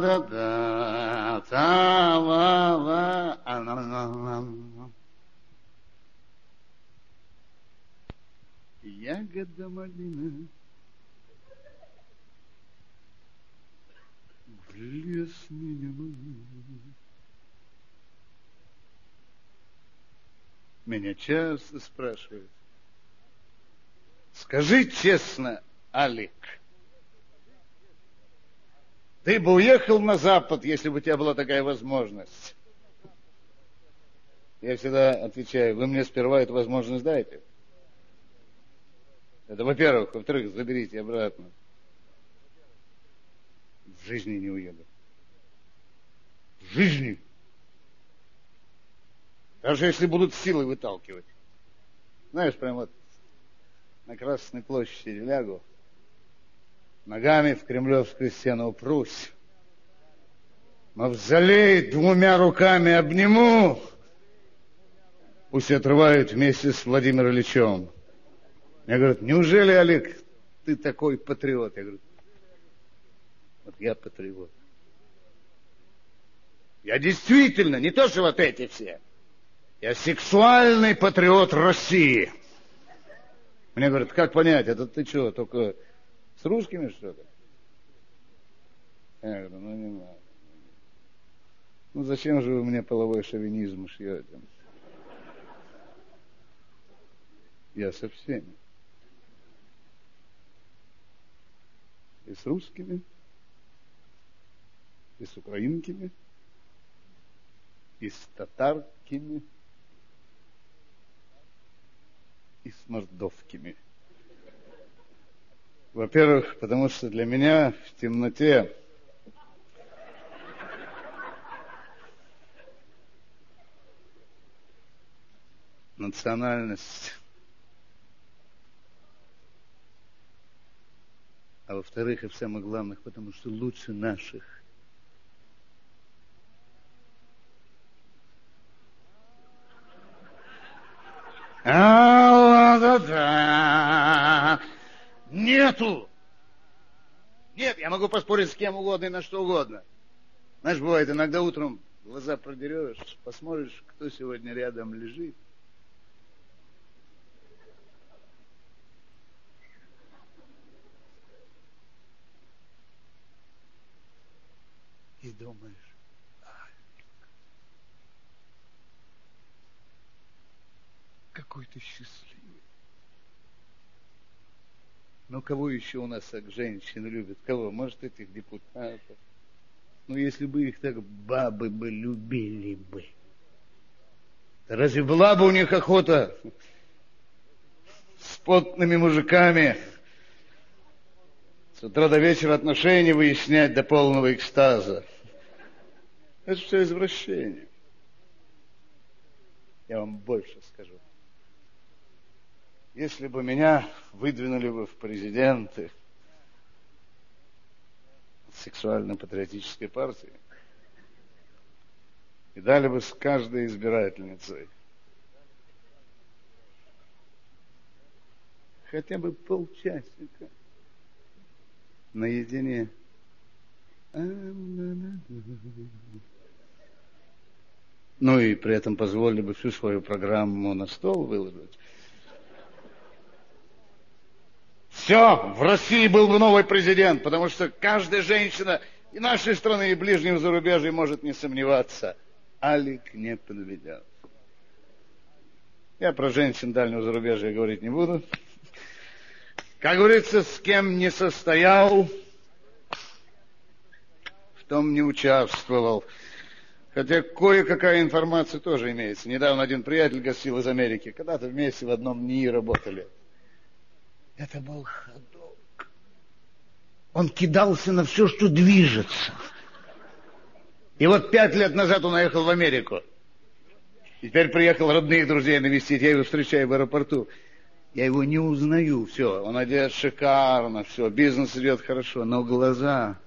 Ла-да-да, та-ла-ла, а-ла-ла-ла. Ягода малина в лес меня. Меня часто спрашивают, скажи честно, Алик, ты бы уехал на Запад, если бы у тебя была такая возможность? Я всегда отвечаю, вы мне сперва эту возможность дайте. Это во-первых. Во-вторых, заберите обратно. В жизни не уеду. В жизни. Даже если будут силы выталкивать. Знаешь, прям вот на Красной площади лягу, ногами в кремлевскую стену упрусь, мавзолей двумя руками обниму, пусть отрывают вместе с Владимиром Ильичем. Мне говорят, неужели, Олег, ты такой патриот? Я говорю, вот я патриот. Я действительно, не то, что вот эти все. Я сексуальный патриот России. Мне говорят, как понять, это ты что, только с русскими, что ли? Я говорю, ну не надо. Ну зачем же вы мне половой шовинизм шьете? Я со всеми. И с русскими, и с украинками, и с татарками, и с мордовкими. Во-первых, потому что для меня в темноте национальность, а во-вторых, и в самых главных, потому что лучше наших А-да-да. Нету. Нет, я могу поспорить с кем угодно и на что угодно. Знаешь, бывает, иногда утром глаза продерешь, посмотришь, кто сегодня рядом лежит. И думаешь, какой ты счастливый. Но кого еще у нас так женщины любят? Кого? Может, этих депутатов? Ну, если бы их так бабы бы любили бы. Разве была бы у них охота с потными мужиками с утра до вечера отношения выяснять до полного экстаза? Это все извращение. Я вам больше скажу. Если бы меня выдвинули бы в президенты сексуально-патриотической партии и дали бы с каждой избирательницей хотя бы полчасика наедине. Ну и при этом позволили бы всю свою программу на стол выложить. Все, в России был бы новый президент, потому что каждая женщина и нашей страны, и ближнего зарубежья может не сомневаться. Алик не подведет. Я про женщин дальнего зарубежья говорить не буду. Как говорится, с кем не состоял, в том не участвовал. Хотя кое-какая информация тоже имеется. Недавно один приятель гостил из Америки. Когда-то вместе в одном НИИ работали. Это был ходок. Он кидался на все, что движется. И вот пять лет назад он уехал в Америку. теперь приехал родных друзей навестить. Я его встречаю в аэропорту. Я его не узнаю. Все, он одет шикарно, все, бизнес идет хорошо, но глаза...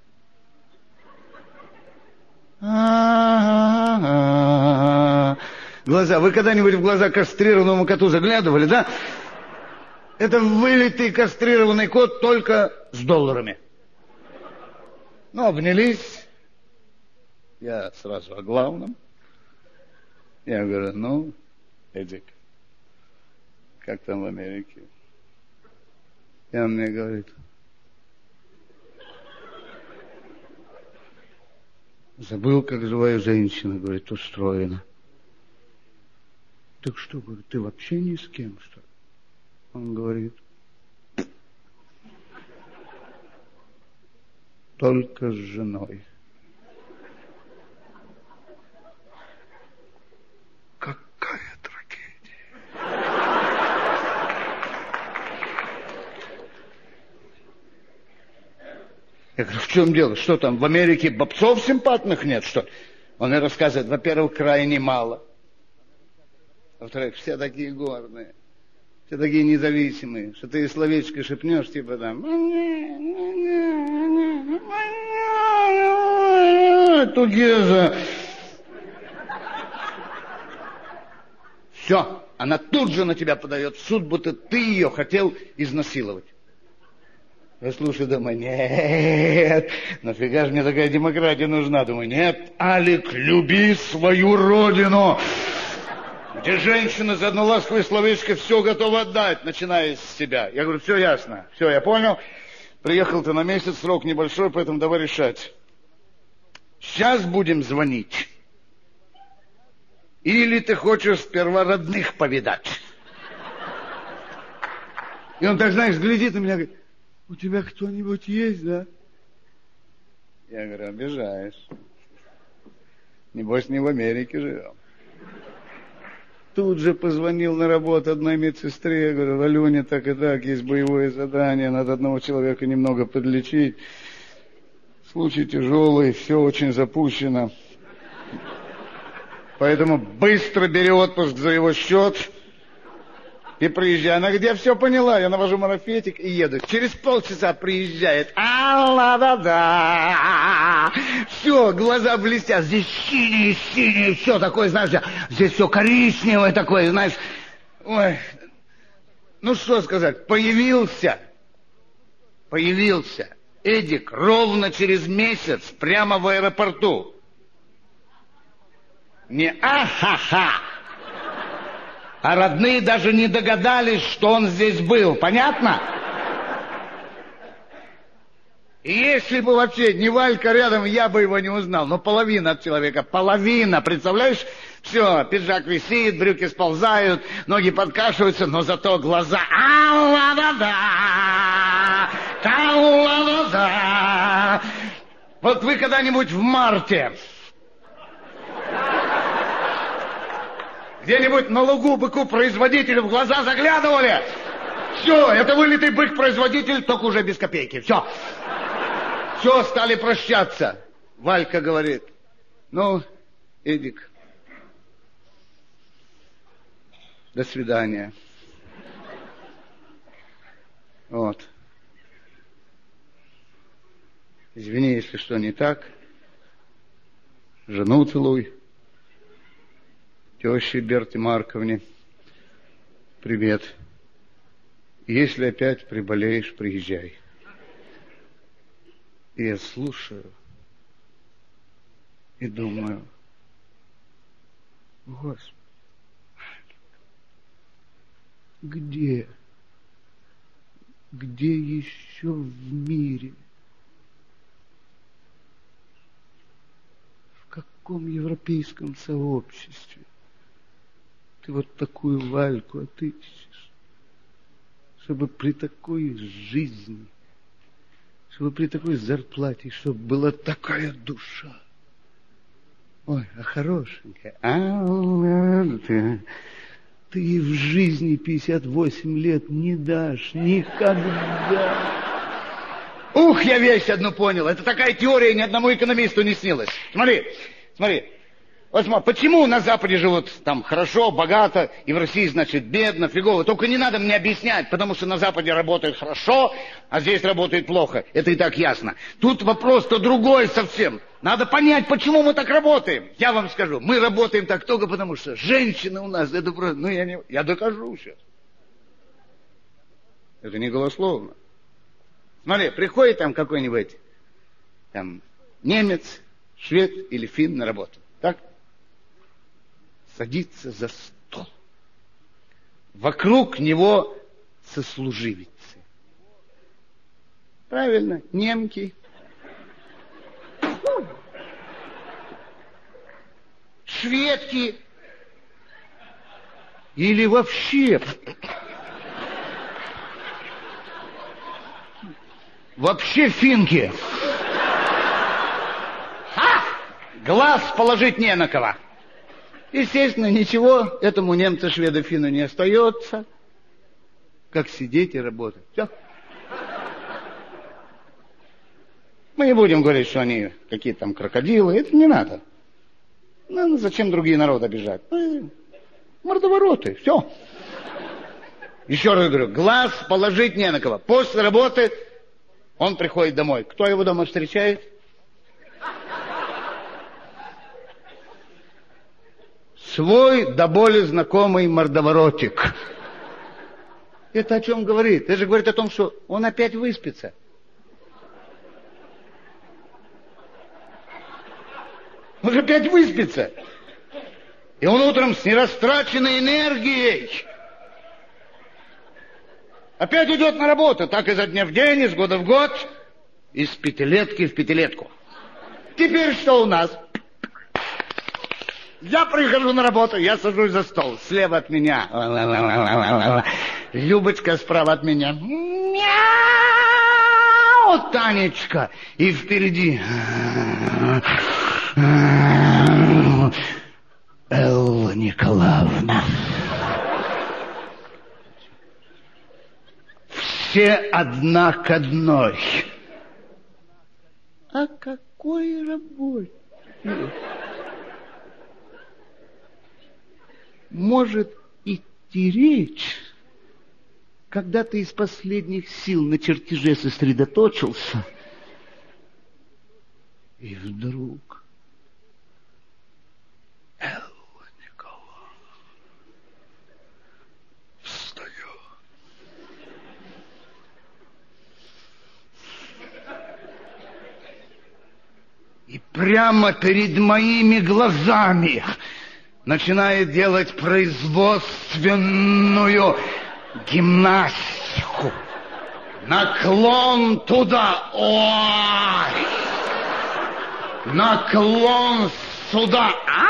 Глаза. Вы когда-нибудь в глаза кастрированному коту заглядывали, да? Это вылитый кастрированный кот только с долларами. Ну, обнялись. Я сразу о главном. Я говорю, ну, Эдик, как там в Америке? И он мне говорит, забыл, как живая женщина, говорит, устроена. Так что, говорит, ты вообще ни с кем, что ли? Он говорит, только с женой. Какая трагедия. Я говорю, в чем дело? Что там, в Америке бобцов симпатных нет, что Он мне рассказывает, во-первых, крайне мало. Во-вторых, все такие гордые. Все такие независимые, что ты словечко шепнешь, типа там, Тугеза. Все, она тут же на тебя подает в суд, будто ты ее хотел изнасиловать. Я слушаю, думаю, нет, нафига же мне такая демократия нужна? Думаю, нет, Алик, люби свою родину где женщина за одно ласковое словечко все готова отдать, начиная с себя. Я говорю, все ясно, все, я понял. Приехал ты на месяц, срок небольшой, поэтому давай решать. Сейчас будем звонить. Или ты хочешь сперва родных повидать? И он так, знаешь, глядит на меня, говорит, у тебя кто-нибудь есть, да? Я говорю, обижаешь. Небось, не в Америке живем. Тут же позвонил на работу одной медсестре, я говорю, Алене так и так, есть боевое задание, надо одного человека немного подлечить. Случай тяжелый, все очень запущено. Поэтому быстро бери отпуск за его счет и приезжай. Она где все поняла, я навожу марафетик и еду. Через полчаса приезжает. А, да, да. Все, глаза блестят. Здесь синие, синие, все такое, знаешь, здесь все коричневое такое, знаешь. Ой, ну что сказать, появился, появился Эдик ровно через месяц прямо в аэропорту. Не ахаха, а родные даже не догадались, что он здесь был. Понятно? И если бы вообще не Валька рядом, я бы его не узнал. Но половина от человека, половина, представляешь? Все, пиджак висит, брюки сползают, ноги подкашиваются, но зато глаза... А-ла-да-да! да Вот вы когда-нибудь в марте Где-нибудь на лугу быку-производителю в глаза заглядывали? Все, это вылитый бык-производитель, только уже без копейки. Все. Все, стали прощаться. Валька говорит, ну, Эдик, до свидания. Вот. Извини, если что не так. Жену целуй теще Берте Марковне. Привет. Если опять приболеешь, приезжай. И я слушаю и думаю, Господи, где, где еще в мире, в каком европейском сообществе ты вот такую Вальку отыщешь, чтобы при такой жизни, чтобы при такой зарплате, чтобы была такая душа. Ой, а хорошенькая. А, ты, ты в жизни 58 лет не дашь никогда. Ух, я вещь одну понял. Это такая теория ни одному экономисту не снилась. Смотри, смотри. Вот смотри, почему на Западе живут там хорошо, богато, и в России, значит, бедно, фигово. Только не надо мне объяснять, потому что на Западе работает хорошо, а здесь работает плохо. Это и так ясно. Тут вопрос-то другой совсем. Надо понять, почему мы так работаем. Я вам скажу, мы работаем так только потому, что женщины у нас, это просто, ну я не, я докажу сейчас. Это не голословно. Смотри, приходит там какой-нибудь там немец, швед или фин на работу. Садится за стол. Вокруг него сослуживицы. Правильно, немки. Шведки. Или вообще Вообще финки. Глаз положить не на кого. Естественно, ничего этому немцу-шведу-фину не остается, как сидеть и работать. Все. Мы не будем говорить, что они какие-то там крокодилы. Это не надо. Ну, зачем другие народы обижать? Ну, мордовороты. Все. Еще раз говорю, глаз положить не на кого. После работы он приходит домой. Кто его дома встречает? Свой до боли знакомый мордоворотик. Это о чем говорит? Это же говорит о том, что он опять выспится. Он же опять выспится. И он утром с нерастраченной энергией Опять идет на работу, так изо дня в день, из года в год, из пятилетки в пятилетку. Теперь что у нас? Я прихожу на работу, я сажусь за стол. Слева от меня. Любочка справа от меня. Мяу, Танечка. И впереди. Элла Николаевна. все одна к одной. О какой работе может идти речь, когда ты из последних сил на чертеже сосредоточился, и вдруг и прямо перед моими глазами начинает делать производственную гимнастику. Наклон туда. Ой! Наклон сюда. А,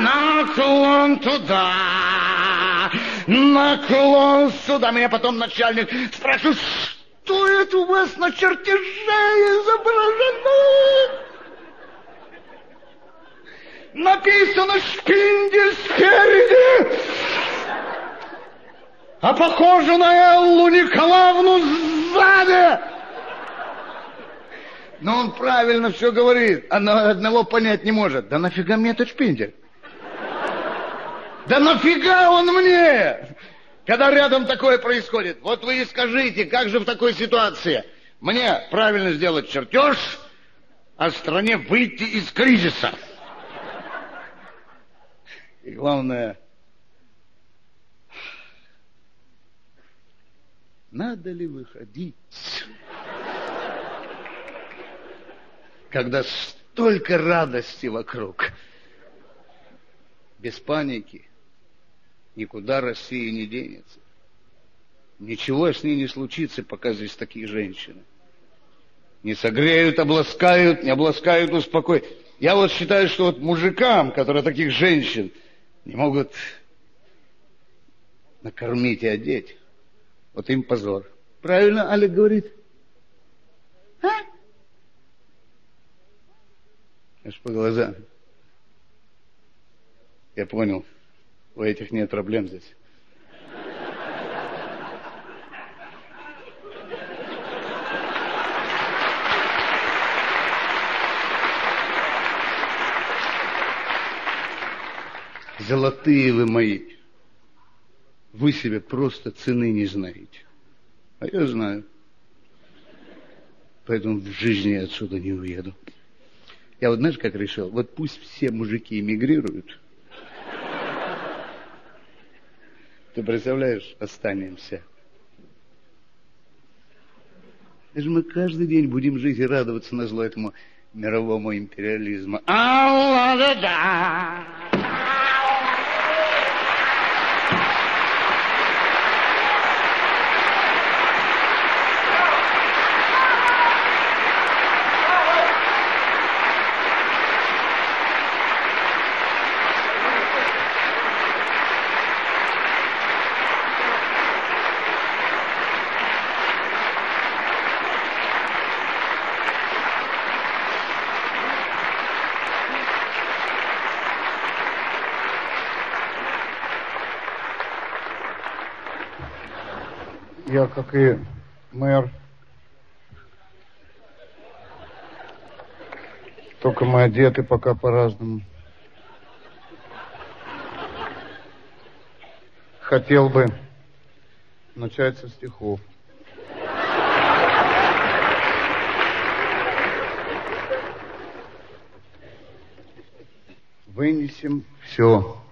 наклон туда. Наклон сюда. Меня потом начальник спрашивает, что это у вас на чертеже изображено? Написано «Шпиндель спереди», а похоже на Эллу Николаевну сзади. Но он правильно все говорит, а одного понять не может. Да нафига мне этот шпиндель? Да нафига он мне? Когда рядом такое происходит, вот вы и скажите, как же в такой ситуации мне правильно сделать чертеж, а стране выйти из кризиса? И главное, надо ли выходить, когда столько радости вокруг, без паники – никуда Россия не денется. Ничего с ней не случится, пока здесь такие женщины. Не согреют, обласкают, не обласкают, успокоят. Я вот считаю, что вот мужикам, которые таких женщин не могут накормить и одеть, вот им позор. Правильно Аля говорит? А? Аж по глазам. Я понял. У этих нет проблем здесь. золотые вы мои, вы себе просто цены не знаете. А я знаю. Поэтому в жизни я отсюда не уеду. Я вот знаешь, как решил? Вот пусть все мужики эмигрируют. Ты представляешь, останемся. Даже мы каждый день будем жить и радоваться на зло этому мировому империализму. Аллах! Я, как и мэр, только мы одеты пока по-разному. Хотел бы начать со стихов. Вынесем все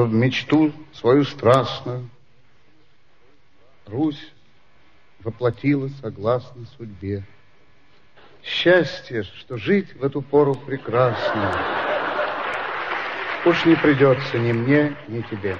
что в мечту свою страстную Русь воплотила согласно судьбе. Счастье, что жить в эту пору прекрасно, Уж не придется ни мне, ни тебе.